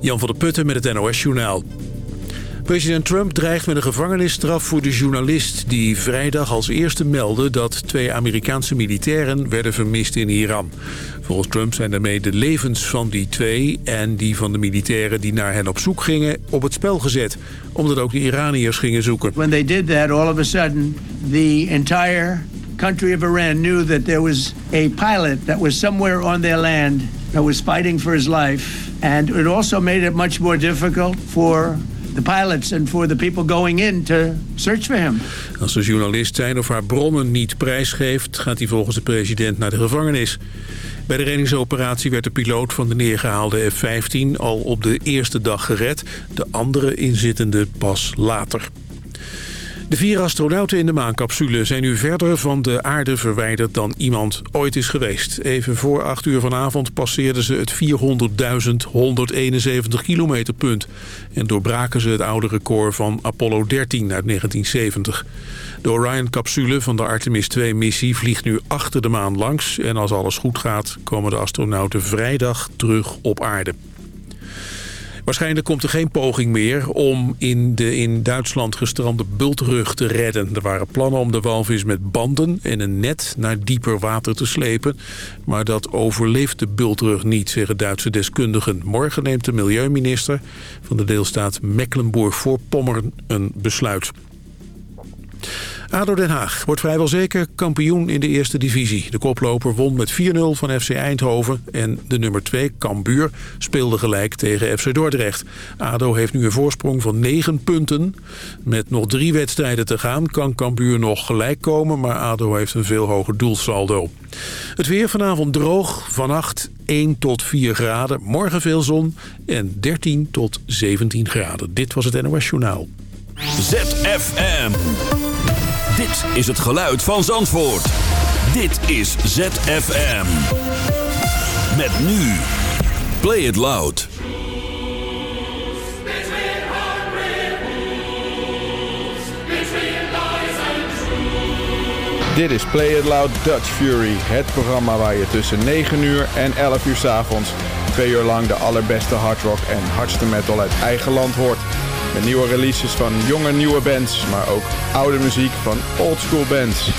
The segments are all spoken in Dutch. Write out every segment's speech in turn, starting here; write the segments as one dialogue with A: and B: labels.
A: Jan van der Putten met het NOS-journaal. President Trump dreigt met een gevangenisstraf voor de journalist... die vrijdag als eerste meldde dat twee Amerikaanse militairen werden vermist in Iran. Volgens Trump zijn daarmee de levens van die twee... en die van de militairen die naar hen op zoek gingen op het spel gezet. Omdat ook de Iraniërs gingen zoeken.
B: When they did that, all of a sudden the entire country of Iran knew that there was a pilot that was somewhere on their land that was fighting for his life. And it also made it much more difficult for the pilots and for the people going in to search for him.
A: Als de journalist zijn of haar bronnen niet prijsgeeft... gaat hij volgens de president naar de gevangenis. Bij de reddingsoperatie werd de piloot van de neergehaalde F-15 al op de eerste dag gered. De andere inzittende pas later. De vier astronauten in de maancapsule zijn nu verder van de aarde verwijderd dan iemand ooit is geweest. Even voor 8 uur vanavond passeerden ze het 400.171 kilometer punt. En doorbraken ze het oude record van Apollo 13 uit 1970. De Orion-capsule van de Artemis 2-missie vliegt nu achter de maan langs. En als alles goed gaat komen de astronauten vrijdag terug op aarde. Waarschijnlijk komt er geen poging meer om in de in Duitsland gestrande bultrug te redden. Er waren plannen om de walvis met banden en een net naar dieper water te slepen. Maar dat overleeft de bultrug niet, zeggen Duitse deskundigen. Morgen neemt de milieuminister van de deelstaat Mecklenburg-Voorpommern een besluit. ADO Den Haag wordt vrijwel zeker kampioen in de eerste divisie. De koploper won met 4-0 van FC Eindhoven en de nummer 2, Cambuur, speelde gelijk tegen FC Dordrecht. ADO heeft nu een voorsprong van 9 punten. Met nog drie wedstrijden te gaan kan Cambuur nog gelijk komen, maar ADO heeft een veel hoger doelsaldo. Het weer vanavond droog, vannacht 1 tot 4 graden, morgen veel zon en 13 tot 17 graden. Dit was het NOS Journaal.
C: ZFM. Dit is het geluid van Zandvoort. Dit is ZFM. Met nu. Play it loud.
D: Dit is Play It Loud Dutch Fury. Het programma waar je tussen 9 uur en 11 uur s avonds... twee uur lang de allerbeste hardrock en hardste metal uit eigen land hoort... Nieuwe releases van jonge nieuwe bands, maar ook oude muziek van oldschool bands.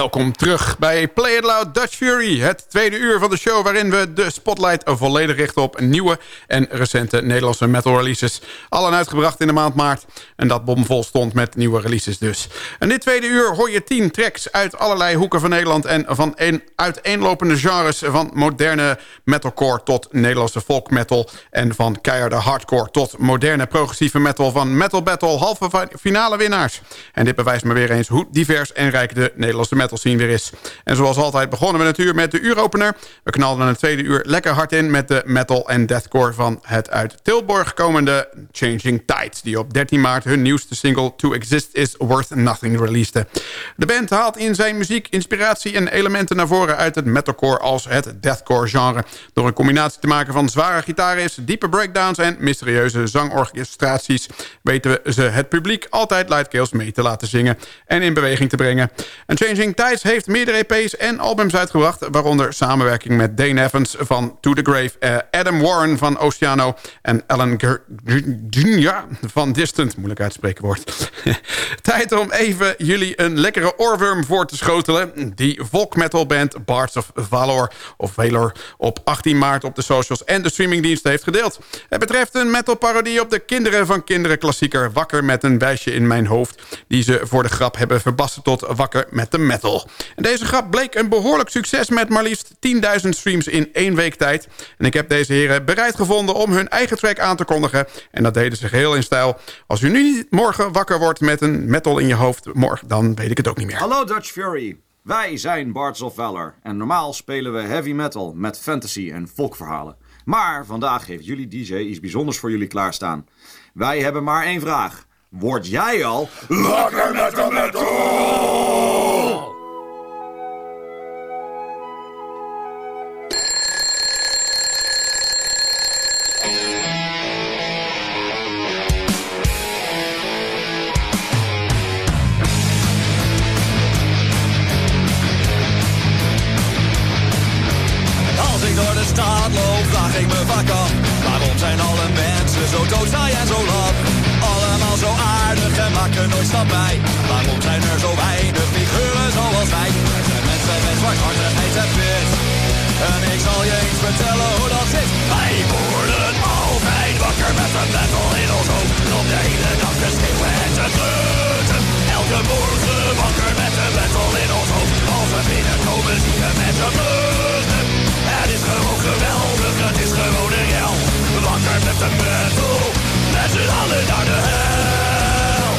E: Welkom terug bij Play It Loud Dutch Fury. Het tweede uur van de show waarin we de spotlight volledig richten op nieuwe en recente Nederlandse metal releases. Allen uitgebracht in de maand maart. En dat bomvol stond met nieuwe releases dus. En dit tweede uur hoor je tien tracks uit allerlei hoeken van Nederland... en van een uiteenlopende genres van moderne metalcore tot Nederlandse folk metal... en van keiharde hardcore tot moderne progressieve metal... van Metal Battle halve finale winnaars. En dit bewijst me weer eens hoe divers en rijk de Nederlandse de weer is. En zoals altijd begonnen we natuurlijk met de uuropener. We knalden een tweede uur lekker hard in met de metal en deathcore van het uit Tilburg komende Changing Tides. Die op 13 maart hun nieuwste single To Exist Is Worth Nothing releasede. De band haalt in zijn muziek inspiratie en elementen naar voren uit het metalcore als het deathcore genre. Door een combinatie te maken van zware gitaarriffs, diepe breakdowns en mysterieuze zangorchestraties weten we ze het publiek altijd Lightcales mee te laten zingen en in beweging te brengen. En Changing Tides heeft meerdere EP's en albums uitgebracht... waaronder samenwerking met Dane Evans van To The Grave... Uh, Adam Warren van Oceano en Alan Jr. van Distant. Moeilijk uitspreken woord. Tijd om even jullie een lekkere oorworm voor te schotelen. Die folk metal band Bards of Valor, of Valor... op 18 maart op de socials en de streamingdiensten heeft gedeeld. Het betreft een metal parodie op de Kinderen van Kinderen klassieker... Wakker met een wijsje in mijn hoofd... die ze voor de grap hebben verbassen tot Wakker met de metal. Deze grap bleek een behoorlijk succes met maar liefst 10.000 streams in één week tijd. En ik heb deze heren bereid gevonden om hun eigen track aan te kondigen. En dat deden ze geheel in stijl. Als u nu niet morgen wakker wordt met een metal in je hoofd, morgen, dan weet ik het ook niet meer.
F: Hallo Dutch Fury. Wij zijn Bards of Valor en normaal spelen we heavy metal met fantasy en folkverhalen. Maar vandaag heeft jullie DJ iets bijzonders voor jullie klaarstaan. Wij hebben maar één vraag. Word jij al wakker met metal?
G: Waarom zijn alle mensen zo doodzaai en zo laf? Allemaal zo aardig en maken nooit stap bij. Waarom zijn er zo weinig figuren zoals wij? Er zijn mensen met zwarthartigheid en pit. En ik zal je eens vertellen hoe dat zit. Wij worden altijd wakker met een metal in ons hoofd. Om de hele dag te schreeuwen en te. Elke morgen wakker met een metal in ons hoofd. Als we binnenkomen zien we mensen. Het is gewoon geweldig, het is gewoon een hel. Wakker met de metal, met z'n allen naar de hel.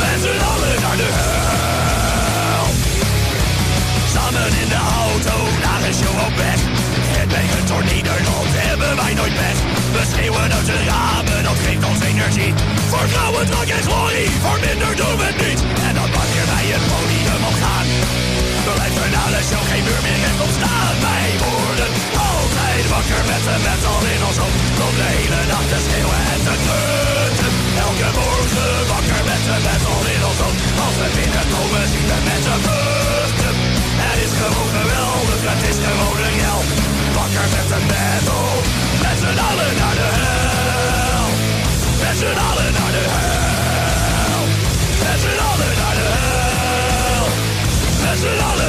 G: Met z'n allen naar de hel. Samen in de auto, naar een show op weg. Het brengen door Nederland hebben wij nooit weg. We schreeuwen uit de ramen, dat geeft ons energie. Voor vrouwen, drank en glorie, voor doen we het niet. En dan wanneer wij het podium op gaan. Na de show geen muur meer en ontstaan. Wij worden altijd wakker met de metal in ons hoofd. Om de hele nacht te schreeuwen en te treunen. Elke morgen wakker met de metal in ons hoofd. Als we binnenkomen zien we mensen vluchten. Het is gewoon geweldig, het is gewoon een hel. Wakker met de metal, met z'n allen naar de hel. Met z'n allen naar de hel. Met z'n allen naar de hel. Met z'n allen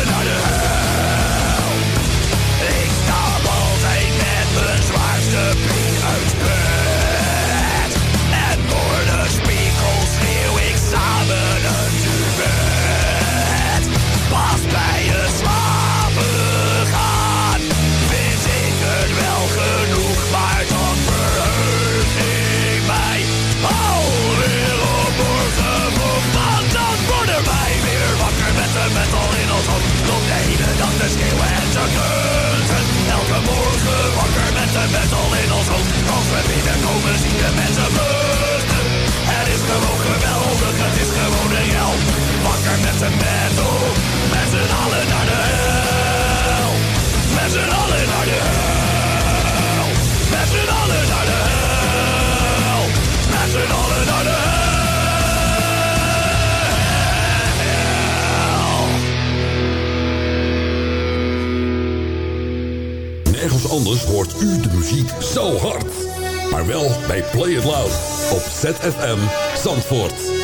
G: ZFM Zandvoort.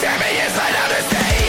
G: Tell me it's another day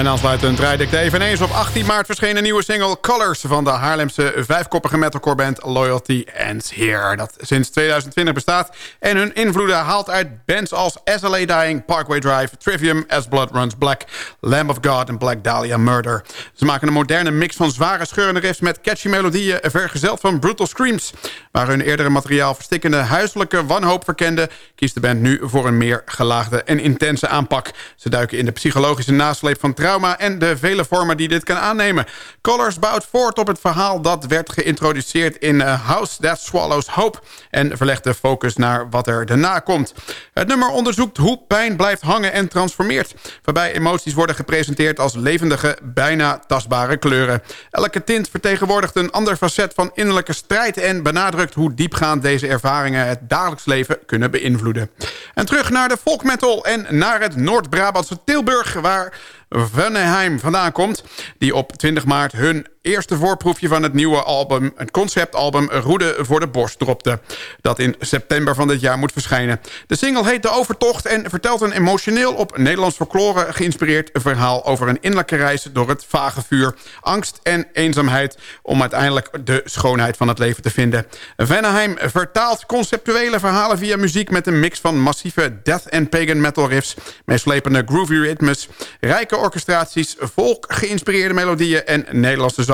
G: En
E: aansluitend draaide ik eveneens op 18 maart verscheen een nieuwe single Colors... van de Haarlemse vijfkoppige metalcore band Loyalty Ends Here. Dat sinds 2020 bestaat en hun invloeden haalt uit bands als SLA Dying, Parkway Drive... Trivium, As Blood Runs Black, Lamb of God en Black Dahlia Murder. Ze maken een moderne mix van zware scheurende riffs met catchy melodieën... vergezeld van brutal screams. Waar hun eerdere materiaal verstikkende huiselijke wanhoop verkende... kiest de band nu voor een meer gelaagde en intense aanpak. Ze duiken in de psychologische nasleep van trauma... en de vele vormen die dit kan aannemen. Colors bouwt voort op het verhaal dat werd geïntroduceerd in uh, House That Swallows Hope... en verlegt de focus naar wat er daarna komt. Het nummer onderzoekt hoe pijn blijft hangen en transformeert... waarbij emoties worden gepresenteerd als levendige, bijna tastbare kleuren. Elke tint vertegenwoordigt een ander facet van innerlijke strijd... en benadrukt hoe diepgaand deze ervaringen het dagelijks leven kunnen beïnvloeden. En terug naar de folkmetal en naar het Noord-Brabantse Tilburg... waar Venneheim vandaan komt... die op 20 maart hun eerste voorproefje van het nieuwe album... het conceptalbum Roede voor de Borst dropte... dat in september van dit jaar moet verschijnen. De single heet De Overtocht en vertelt een emotioneel op Nederlands folklore geïnspireerd verhaal... over een innerlijke reis door het vage vuur, angst en eenzaamheid... om uiteindelijk de schoonheid van het leven te vinden. Venneheim vertaalt conceptuele verhalen via muziek... met een mix van massieve death en pagan metal riffs... meeslepende groovy ritmes, rijke orchestraties... volk geïnspireerde melodieën en Nederlandse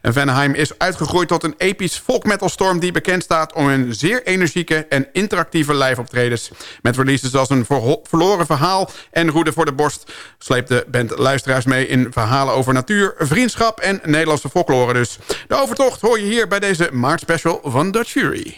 E: En Venheim is uitgegroeid tot een episch storm die bekend staat om hun zeer energieke en interactieve live-optredens. Met releases als een verloren verhaal en Roede voor de Borst... sleept de band luisteraars mee in verhalen over natuur, vriendschap en Nederlandse folklore dus. De overtocht hoor je hier bij deze maartspecial van Dutch Fury.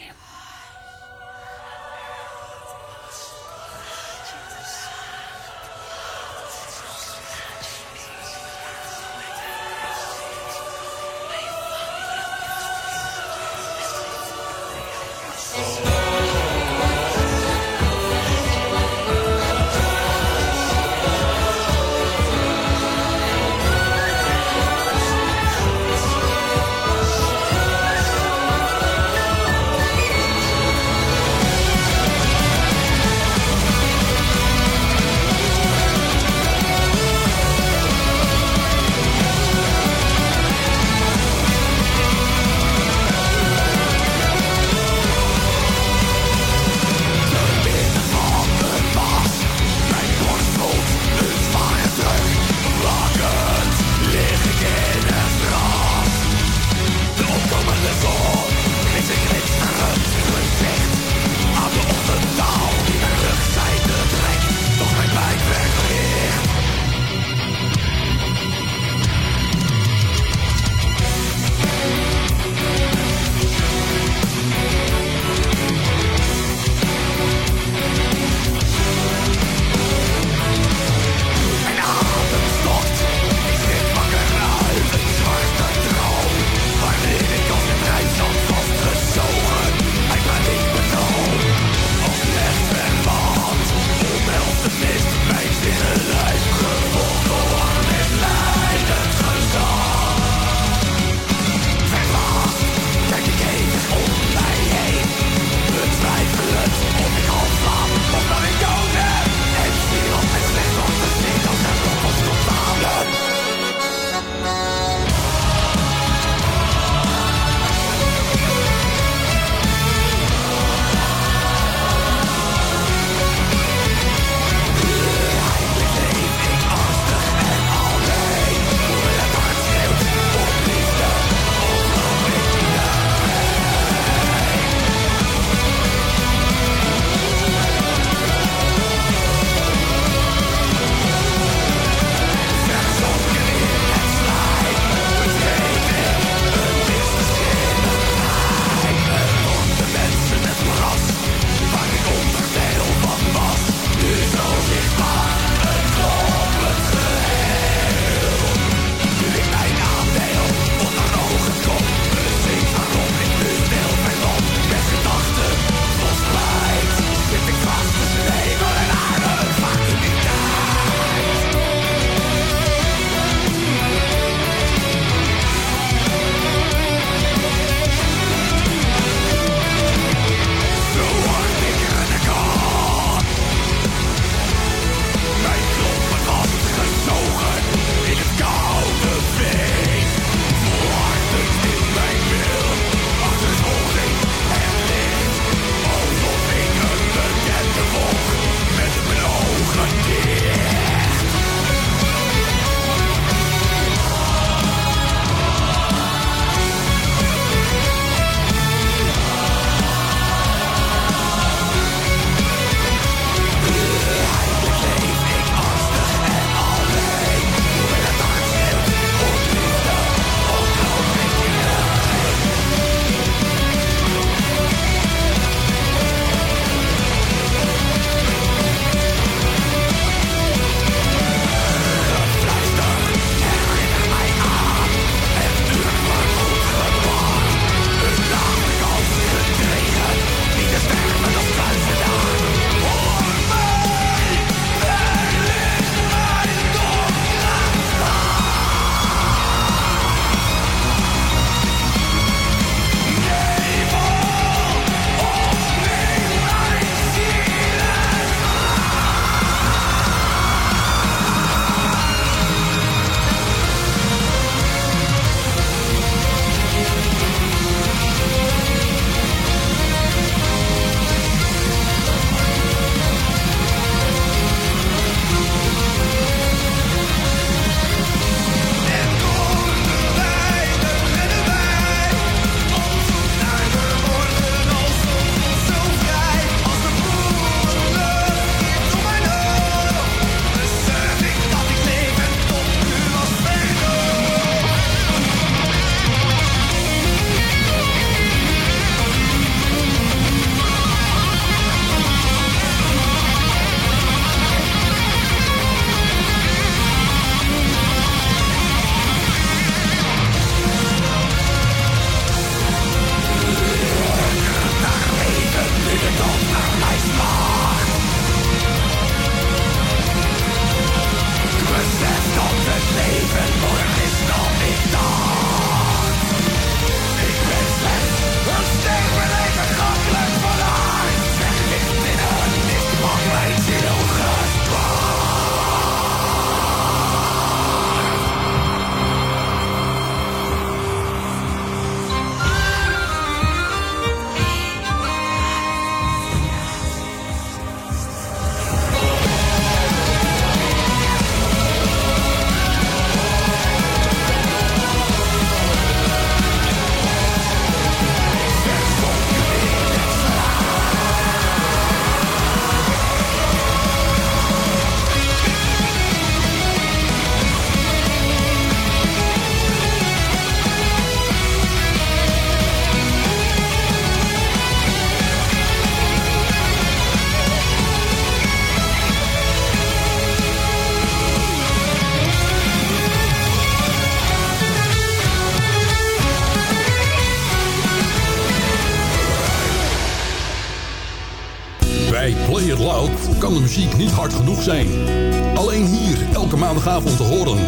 C: Genoeg zijn. Alleen hier elke maandagavond te horen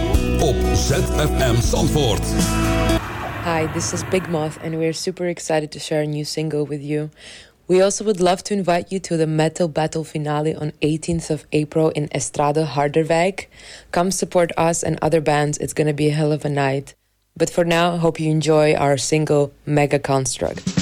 C: op ZFM Zandvoort.
G: Hi, this is Big Moth, and we're super excited to share a new single with you. We also would love to invite you to the Metal Battle finale on 18th of April in Estrada Harderwijk. Come support us and other bands, it's gonna be a hell of a night. But for now, hope you enjoy our single Mega Construct.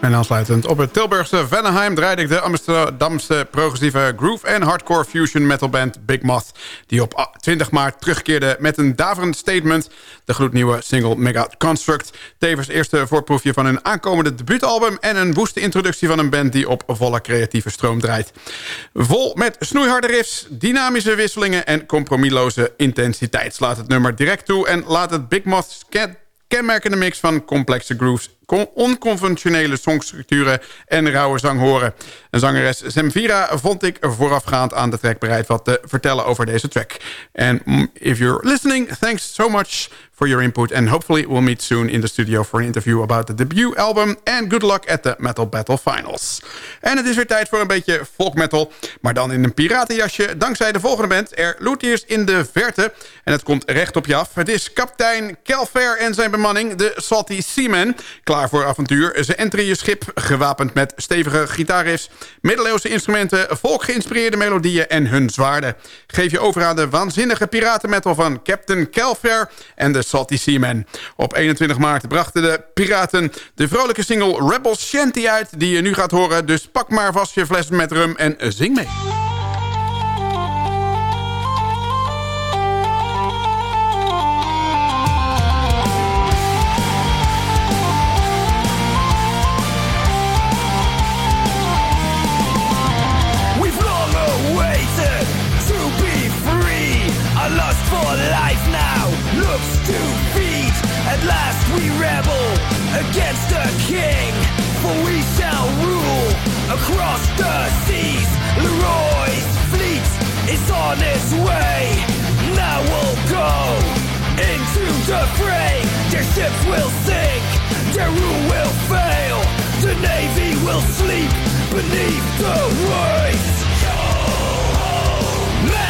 E: En aansluitend op het Tilburgse Vanaheim draaide ik de Amsterdamse progressieve groove en hardcore fusion metal band Big Moth. Die op 20 maart terugkeerde met een daverend statement. De gloednieuwe single Mega Construct. Tevens eerste voorproefje van hun aankomende debuutalbum. En een woeste introductie van een band die op volle creatieve stroom draait. Vol met snoeiharde riffs, dynamische wisselingen en compromisloze intensiteit. Slaat het nummer direct toe en laat het Big Moth kenmerkende mix van complexe grooves onconventionele songstructuren en rauwe zang horen. En zangeres Zemvira vond ik voorafgaand aan de track bereid wat te vertellen over deze track. En if you're listening, thanks so much for your input. And hopefully we'll meet soon in the studio for an interview about the debut album. And good luck at the Metal Battle Finals. En het is weer tijd voor een beetje folk metal. Maar dan in een piratenjasje. Dankzij de volgende band. Er loert eerst in de verte. En het komt recht op je af. Het is kapitein Kelfair en zijn bemanning. De Salty Seaman. Klaar voor avontuur. Ze enteren je schip. Gewapend met stevige gitaarriffs. Middeleeuwse instrumenten. Volk geïnspireerde melodieën en hun zwaarden. Geef je over aan de waanzinnige piratenmetal van Captain Kelfair en de Salty Seaman. Op 21 maart brachten de piraten de vrolijke single Rebel Shanty uit... die je nu gaat horen. Dus pak maar vast je fles met rum en zing mee.
G: Against the king, for we shall rule across the seas. Leroy's fleet is on its way. Now we'll go into the fray. Their ships will sink, their rule will fail. The navy will sleep beneath the waves. Man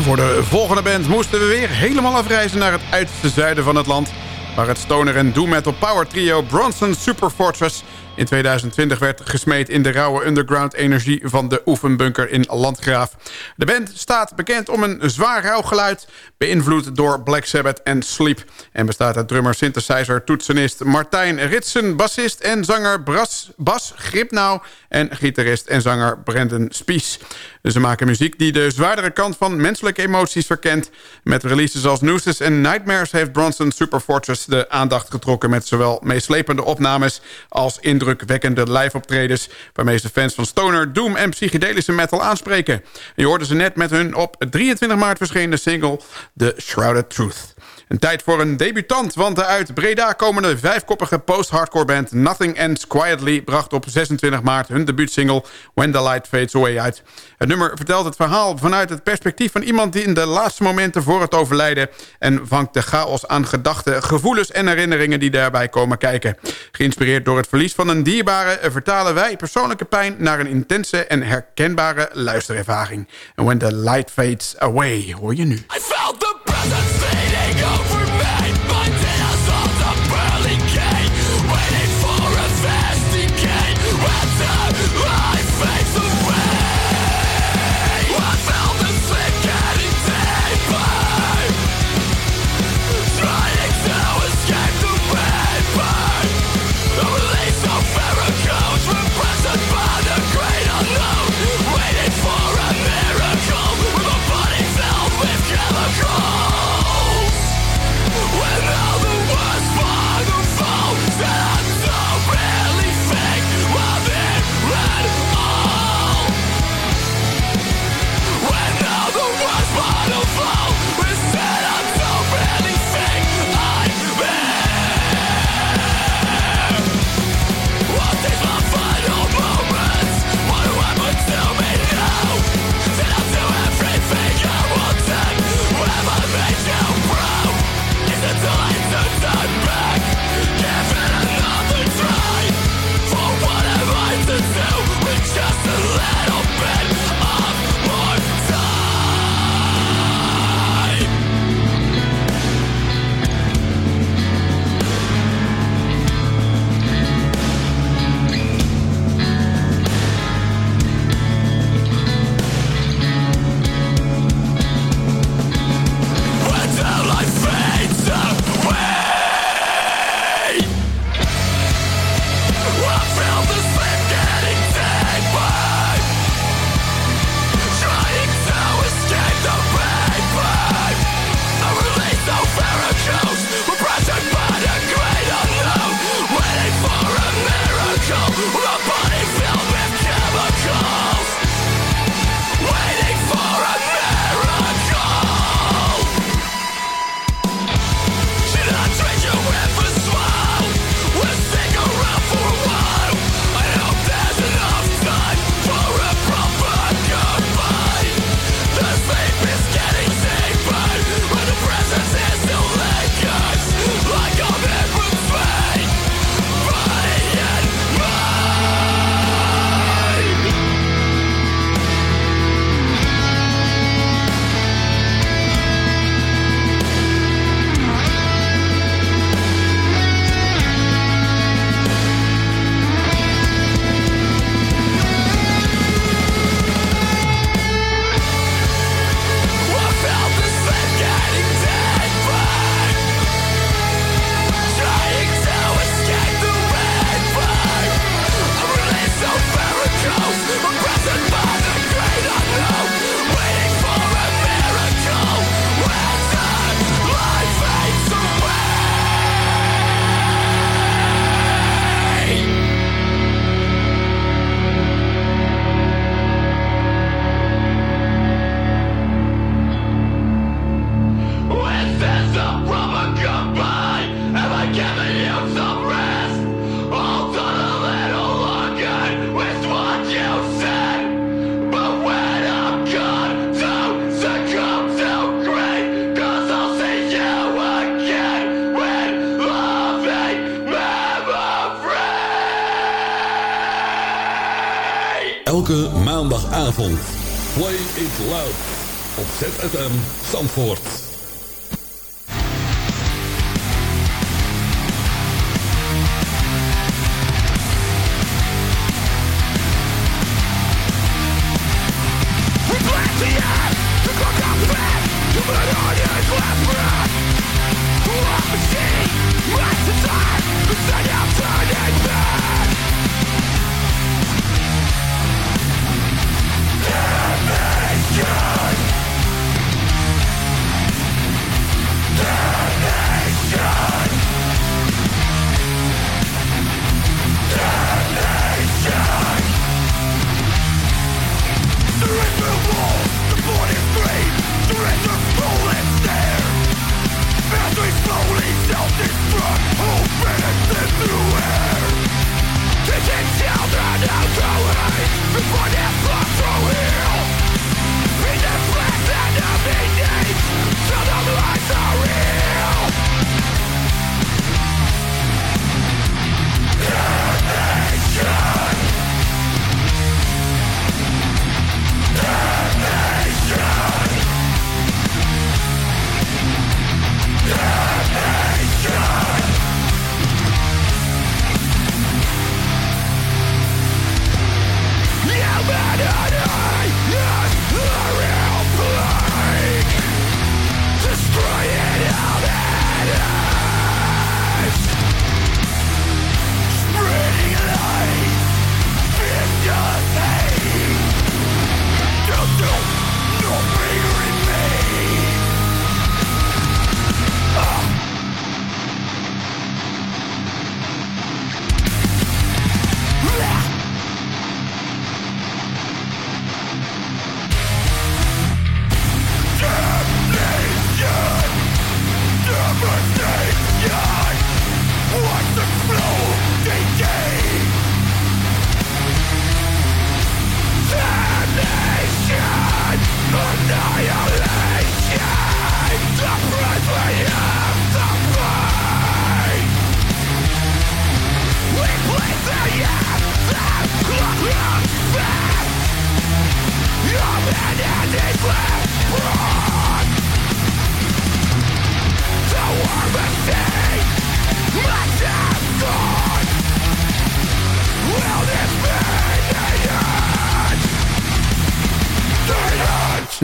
G: Voor de volgende band moesten we weer helemaal afreizen naar het uiterste zuiden van het land... waar het stoner en doom metal power trio Bronson Super Fortress in 2020 werd gesmeed in de rauwe underground energie van de oefenbunker in Landgraaf. De band staat bekend om een zwaar rauw geluid, beïnvloed door Black Sabbath en Sleep. En bestaat uit drummer, synthesizer, toetsenist Martijn Ritsen, bassist en zanger Bras, Bas Gripnau en gitarist en zanger Brendan Spies. Ze maken muziek die de zwaardere kant van menselijke emoties verkent. Met releases als Nooses en Nightmares heeft Bronson Super Fortress de aandacht getrokken... met zowel meeslepende opnames als indrukwekkende live-optredens... waarmee ze fans van stoner, doom en psychedelische metal aanspreken. je hoorde ze net met hun op 23 maart verschenen single The Shrouded Truth. Een tijd voor een debutant, want de uit Breda komende vijfkoppige post-hardcore band Nothing Ends Quietly bracht op 26 maart hun debuutsingle When the Light Fades Away uit. Het nummer vertelt het verhaal vanuit het perspectief van iemand die in de laatste momenten voor het overlijden en vangt de chaos aan gedachten, gevoelens en herinneringen die daarbij komen kijken. Geïnspireerd door het verlies van een dierbare vertalen wij persoonlijke pijn naar een intense en herkenbare luisterervaring. En When the Light Fades Away hoor je nu. I felt the presence fading over me,
C: black.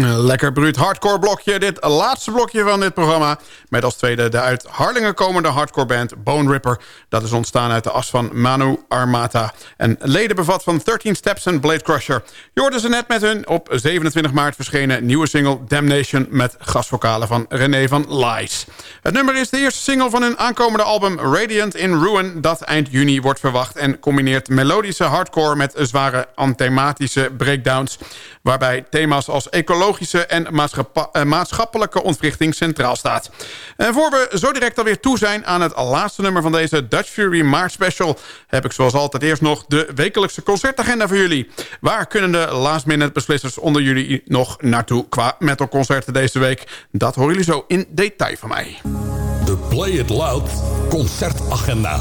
E: Lekker bruut hardcore blokje. Dit laatste blokje van dit programma. Met als tweede de uit Harlingen komende hardcore band Bone Ripper. Dat is ontstaan uit de as van Manu Armata. En leden bevat van 13 Steps en Blade Crusher. Je ze net met hun op 27 maart verschenen nieuwe single Damnation... met gastvokalen van René van Lies. Het nummer is de eerste single van hun aankomende album Radiant in Ruin... dat eind juni wordt verwacht en combineert melodische hardcore... met zware anthematische breakdowns... waarbij thema's als en eh, maatschappelijke ontwrichting centraal staat. En voor we zo direct alweer toe zijn aan het laatste nummer van deze Dutch Fury Maart Special... heb ik zoals altijd eerst nog de wekelijkse concertagenda voor jullie. Waar kunnen de last minute beslissers onder jullie nog naartoe qua metalconcerten deze week? Dat horen jullie zo in detail van mij.
C: De Play It Loud concertagenda.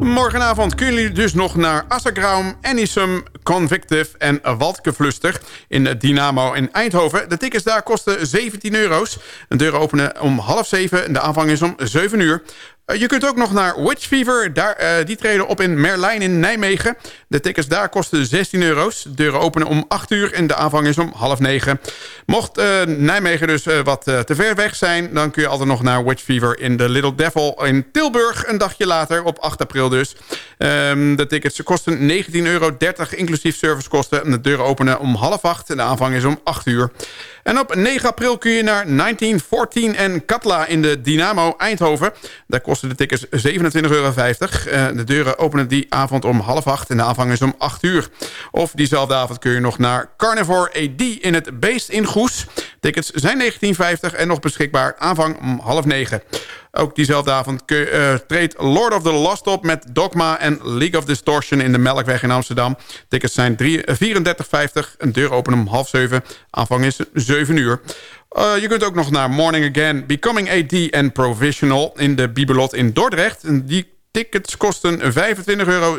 E: Morgenavond kunnen jullie dus nog naar Assagraum, Anisum, Convictive en Waldkefluster in Dynamo in Eindhoven. De tickets daar kosten 17 euro's. De deuren openen om half zeven en de aanvang is om 7 uur. Eh, je kunt ook nog naar Witch Fever. Daar, uh, die treden op in Merlijn in Nijmegen. De tickets daar kosten 16 euro's. De deuren openen om 8 uur en de aanvang is om half 9. Mocht uh, Nijmegen dus wat te ver weg zijn... dan kun je altijd nog naar Witch Fever in de Little Devil in Tilburg. Een dagje later, op 8 april dus. Um, de tickets kosten 19,30 euro, inclusief servicekosten. En de deuren openen om half 8 en de aanvang is om 8 uur. En op 9 april kun je naar 1914 en Katla in de Dynamo Eindhoven. Daar kosten de tickets 27,50 euro. De deuren openen die avond om half acht en de aanvang is om 8 uur. Of diezelfde avond kun je nog naar Carnivore AD in het Beest in Tickets zijn 19,50 en nog beschikbaar. Aanvang om half negen. Ook diezelfde avond uh, treedt Lord of the Lost op met Dogma en League of Distortion in de Melkweg in Amsterdam. Tickets zijn 34,50. Een deur openen om half zeven. Aanvang is 7 uur. Uh, je kunt ook nog naar Morning Again, Becoming AD en Provisional in de Bibelot in Dordrecht. En die tickets kosten 25,76 euro,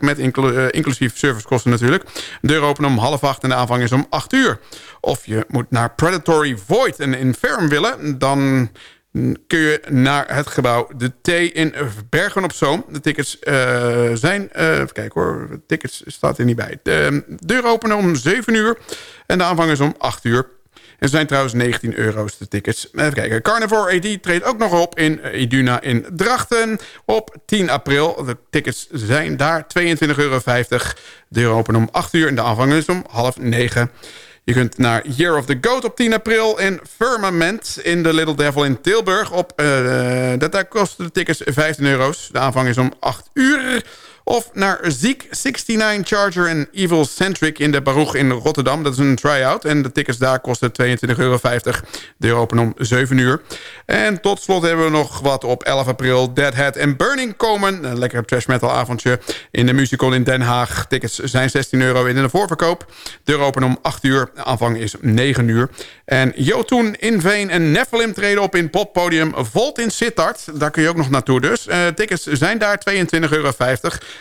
E: met inclu inclusief servicekosten natuurlijk. De deur openen om half acht en de aanvang is om 8 uur. Of je moet naar Predatory Void en Inferm willen... dan kun je naar het gebouw De T in Bergen op Zoom. De tickets uh, zijn... Uh, even kijken hoor, tickets staat er niet bij. De deur openen om 7 uur en de aanvang is om 8 uur. En zijn trouwens 19 euro's de tickets. Even kijken. Carnivore AD treedt ook nog op in Iduna in Drachten op 10 april. De tickets zijn daar 22,50 euro. De deur openen om 8 uur en de aanvang is om half 9 je kunt naar Year of the Goat op 10 april... in Firmament in The Little Devil in Tilburg. Op, uh, dat daar kosten de tickets 15 euro's. De aanvang is om 8 uur. Of naar Ziek 69 Charger en Evil Centric in de Baruch in Rotterdam. Dat is een try-out. En de tickets daar kosten 22,50 euro. De open om 7 uur. En tot slot hebben we nog wat op 11 april. Deadhead en Burning komen. Een lekker trash metal avondje in de musical in Den Haag. Tickets zijn 16 euro in de voorverkoop. Deur open om 8 uur. Aanvang is 9 uur. En Jotun, Inveen en Nephilim treden op in poppodium Volt in Sittard. Daar kun je ook nog naartoe dus. Uh, tickets zijn daar 22,50 euro.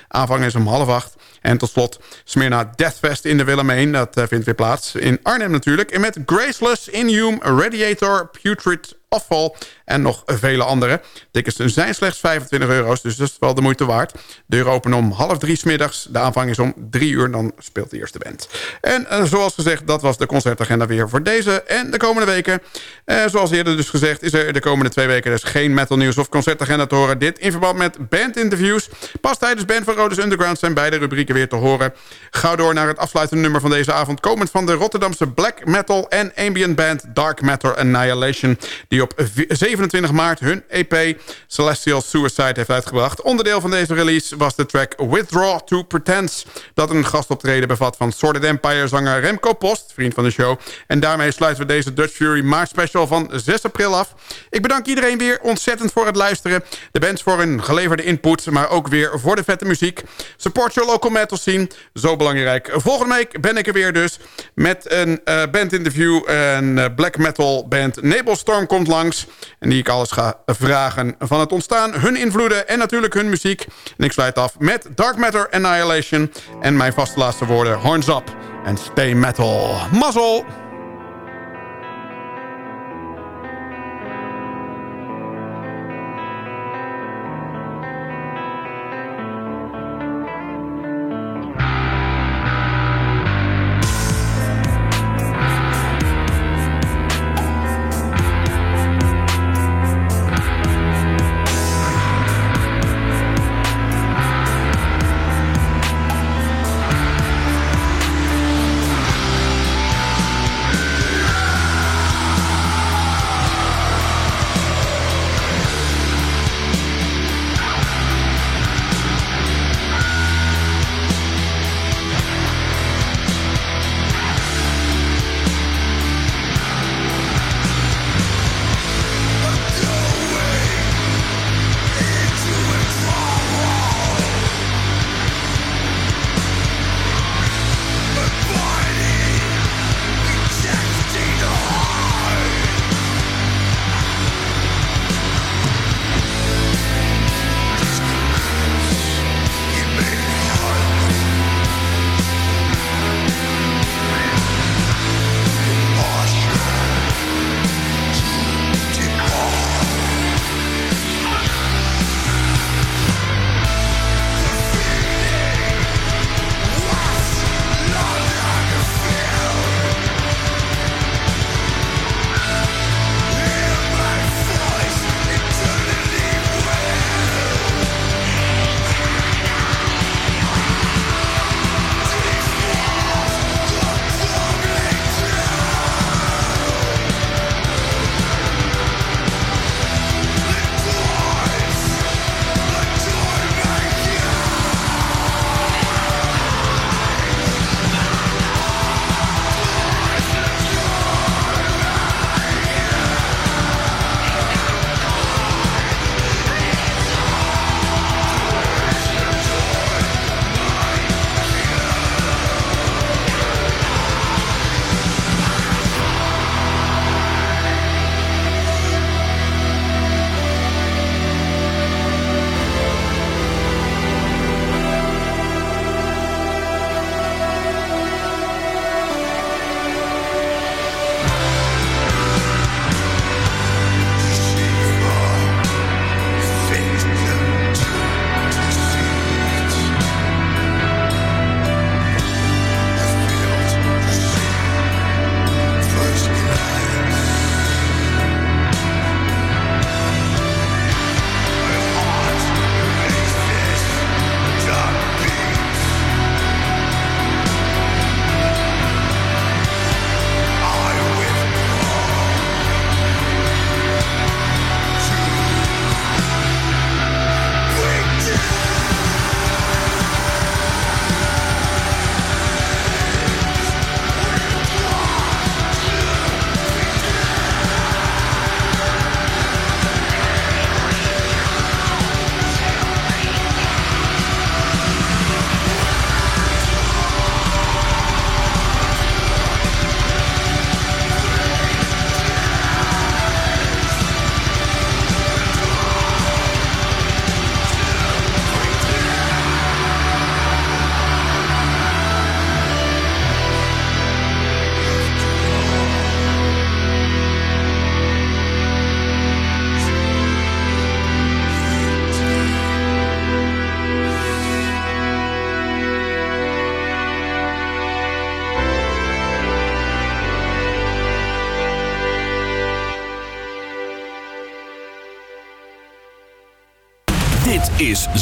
E: Aanvang is om half acht. En tot slot Smyrna Deathfest in de Willemijn. Dat uh, vindt weer plaats in Arnhem natuurlijk. En met Graceless, Inhume, Radiator, Putrid afval en nog vele andere. Tickets zijn slechts 25 euro's, dus dat is wel de moeite waard. De deur openen om half drie smiddags. De aanvang is om drie uur, dan speelt de eerste band. En uh, zoals gezegd, dat was de concertagenda weer voor deze en de komende weken. Uh, zoals eerder dus gezegd, is er de komende twee weken dus geen metal nieuws of concertagenda te horen. Dit in verband met bandinterviews. Pas tijdens Band van Rodus Underground zijn beide rubrieken weer te horen. Ga door naar het afsluitende nummer van deze avond. Komend van de Rotterdamse black metal en ambient band Dark Matter Annihilation. Die op 27 maart hun EP Celestial Suicide heeft uitgebracht. Onderdeel van deze release was de track Withdraw to Pretense... dat een gastoptreden bevat van Sworded Empire-zanger Remco Post... vriend van de show. En daarmee sluiten we deze Dutch Fury Maart special van 6 april af. Ik bedank iedereen weer ontzettend voor het luisteren. De bands voor hun geleverde input, maar ook weer voor de vette muziek. Support your local metal scene, zo belangrijk. Volgende week ben ik er weer dus met een uh, bandinterview... en uh, black metal band Nebelstorm komt En die ik alles ga vragen van het ontstaan, hun invloeden en natuurlijk hun muziek. En ik sluit af met Dark Matter Annihilation. En mijn vaste laatste woorden, horns up en stay metal. Mazzel!